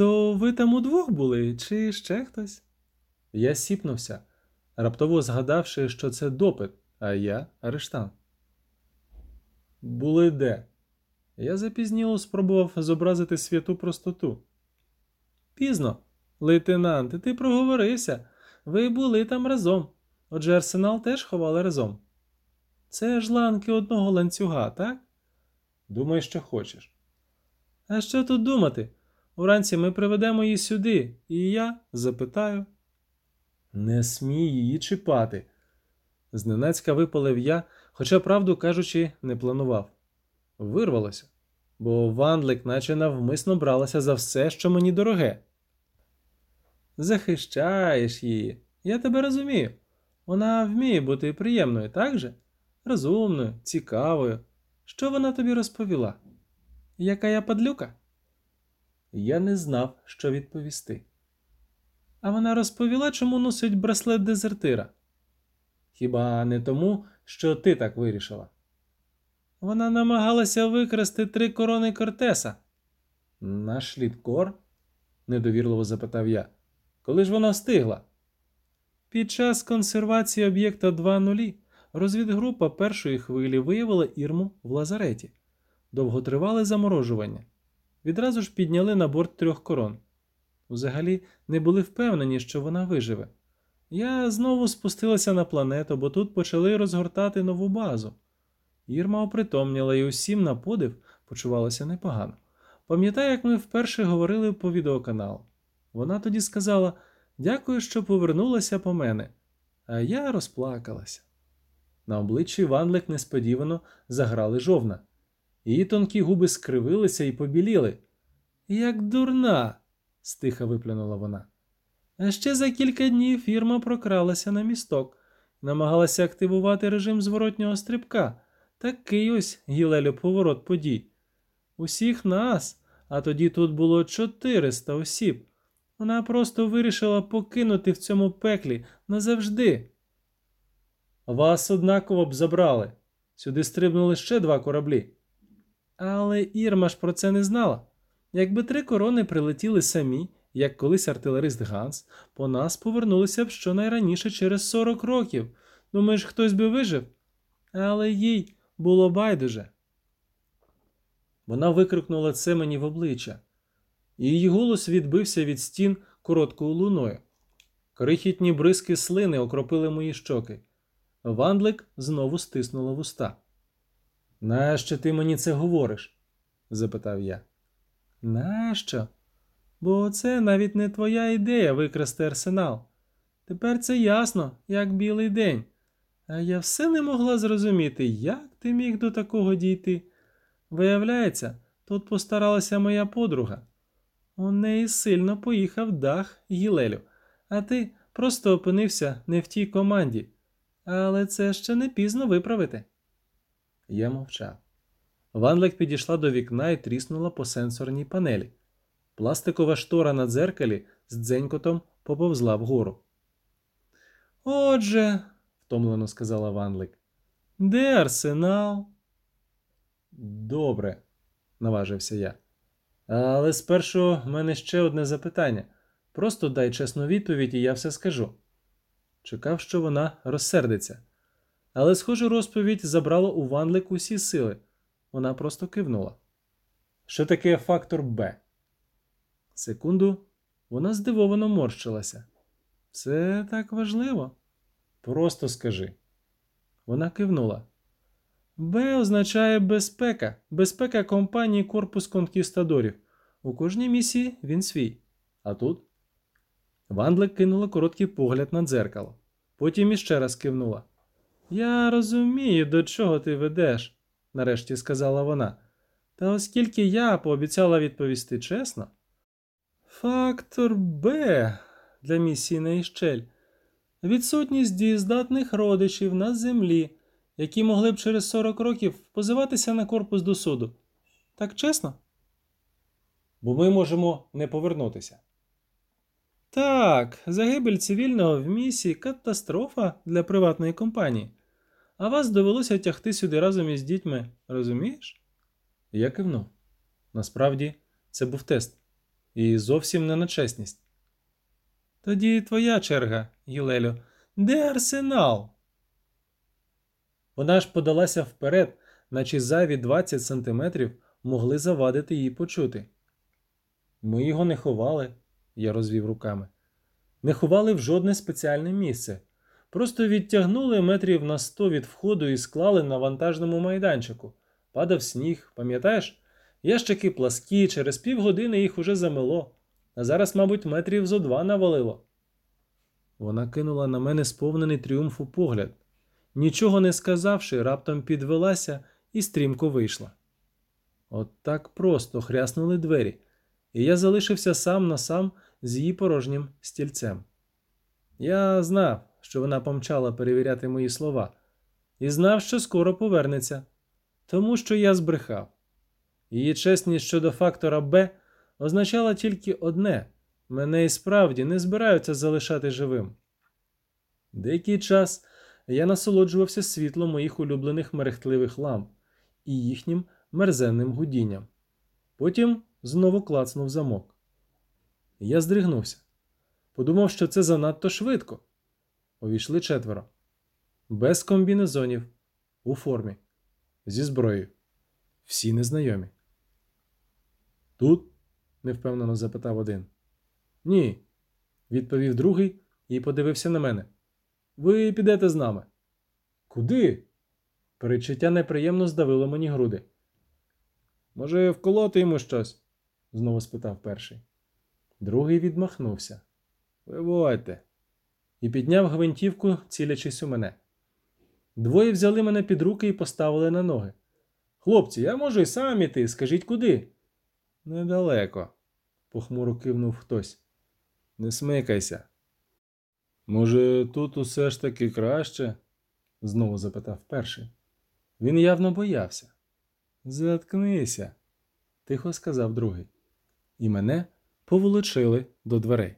То ви там удвох були, чи ще хтось? Я сіпнувся, раптово згадавши, що це допит, а я арештант. Були де? Я запізніло спробував зобразити святу простоту. Пізно, лейтенант, ти проговорився. Ви були там разом. Отже, арсенал теж ховали разом. Це ж ланки одного ланцюга, так? Думай, що хочеш. А що тут думати? Уранці ми приведемо її сюди, і я запитаю. Не смій її чіпати. Зненацька випалив я, хоча, правду кажучи, не планував. Вирвалося, бо Вандлик наче навмисно бралася за все, що мені дороге. Захищаєш її, я тебе розумію. Вона вміє бути приємною, так же? Розумною, цікавою. Що вона тобі розповіла? Яка я падлюка? Я не знав, що відповісти. А вона розповіла, чому носить браслет дезертира. Хіба не тому, що ти так вирішила? Вона намагалася викрасти три корони Кортеса. Наш лідкор? недовірливо запитав я. Коли ж вона встигла? Під час консервації об'єкта 2.0 розвідгрупа першої хвилі виявила Ірму в лазареті. Довготривале заморожування. Відразу ж підняли на борт трьох корон. Взагалі не були впевнені, що вона виживе. Я знову спустилася на планету, бо тут почали розгортати нову базу. Ірма опритомніла і усім на подив почувалася непогано. Пам'ятаю, як ми вперше говорили по відеоканалу. Вона тоді сказала дякую, що повернулася по мене, а я розплакалася. На обличчі Ванлик несподівано заграли жовна. Її тонкі губи скривилися і побіліли. Як дурна, стиха виплюнула вона. А ще за кілька днів фірма прокралася на місток, намагалася активувати режим зворотнього стрибка. Такий ось гілелю поворот подій. Усіх нас, а тоді тут було 400 осіб. Вона просто вирішила покинути в цьому пеклі назавжди. Вас однаково б забрали. Сюди стрибнули ще два кораблі. Але Ірма ж про це не знала. Якби три корони прилетіли самі, як колись артилерист Ганс, по нас повернулися б щонайраніше через 40 років. Думаєш, хтось би вижив? Але їй було байдуже. Вона викрикнула це мені в обличчя. Її голос відбився від стін короткою луною. Крихітні бризки слини окропили мої щоки. Вандлик знову стиснула вуста. Нащо ти мені це говориш? запитав я. Нащо? Бо це навіть не твоя ідея викрасти арсенал. Тепер це ясно, як білий день. А я все не могла зрозуміти, як ти міг до такого дійти. Виявляється, тут постаралася моя подруга. У неї сильно поїхав дах Гілелю, а ти просто опинився не в тій команді. Але це ще не пізно виправити. Я мовчав. Ванлик підійшла до вікна і тріснула по сенсорній панелі. Пластикова штора на дзеркалі з дзенькотом поповзла вгору. Отже, втомлено сказала Ванлик, де арсенал? Добре, наважився я. Але спершу в мене ще одне запитання. Просто дай чесну відповідь, і я все скажу. Чекав, що вона розсердиться. Але, схоже, розповідь забрала у Ванлик усі сили. Вона просто кивнула. Що таке фактор Б? Секунду, вона здивовано морщилася. Це так важливо. Просто скажи. Вона кивнула. Б означає безпека, безпека компанії Корпус Конкістадорів. У кожній місії він свій. А тут? Вандлик кинула короткий погляд на дзеркало. Потім іще раз кивнула. Я розумію, до чого ти ведеш, нарешті сказала вона. Та оскільки я пообіцяла відповісти чесно. Фактор Б для місії на Іщель. Відсутність дієздатних родичів на землі, які могли б через 40 років позиватися на корпус до суду. Так чесно? Бо ми можемо не повернутися. Так, загибель цивільного в місії катастрофа для приватної компанії. А вас довелося тягти сюди разом із дітьми, розумієш? Я кивнув. Насправді, це був тест. і зовсім не на чесність. Тоді твоя черга, Гілелю. Де арсенал? Вона ж подалася вперед, наче зайві 20 сантиметрів могли завадити їй почути. Ми його не ховали, я розвів руками. Не ховали в жодне спеціальне місце. Просто відтягнули метрів на сто від входу і склали на вантажному майданчику. Падав сніг, пам'ятаєш? Ящики пласкі, через півгодини їх уже замело, а зараз, мабуть, метрів зо два навалило. Вона кинула на мене сповнений тріумфу погляд. Нічого не сказавши, раптом підвелася і стрімко вийшла. От так просто хряснули двері, і я залишився сам на сам з її порожнім стільцем. Я знав, що вона помчала перевіряти мої слова, і знав, що скоро повернеться, тому що я збрехав. Її чесність щодо фактора Б означала тільки одне мене і справді не збираються залишати живим. Деякий час я насолоджувався світлом моїх улюблених мерехтливих ламп і їхнім мерзенним гудінням. Потім знову клацнув замок. Я здригнувся. Подумав, що це занадто швидко. Увійшли четверо. Без комбінезонів, у формі, зі зброєю. Всі незнайомі. Тут? невпевнено запитав один. Ні, відповів другий і подивився на мене. Ви підете з нами. Куди? Перечуття неприємно здавило мені груди. Може, вколоти йому щось? знову спитав перший. Другий відмахнувся. Виводьте. І підняв гвинтівку, цілячись у мене. Двоє взяли мене під руки і поставили на ноги. Хлопці, я можу й сам іти, скажіть куди? Недалеко, похмуро кивнув хтось. Не смикайся. Може, тут усе ж таки краще? знову запитав перший. Він явно боявся. Заткнися, тихо сказав другий. І мене поволочили до дверей.